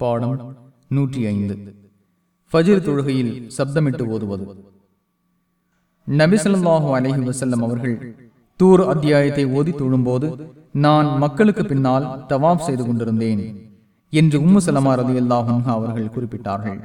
பாடம் நூற்றி ஐந்து. ஃபஜிர் தொழுகையில் சப்தமிட்டு ஓதுவது. நபிசல்லாஹு அலஹி வசல்லம் அவர்கள் தூர் அத்தியாயத்தை ஓதி தொழும்போது நான் மக்களுக்கு பின்னால் தவாப் செய்து கொண்டிருந்தேன் என்று உம்மு சலமா ரதி அவர்கள் குறிப்பிட்டார்கள்.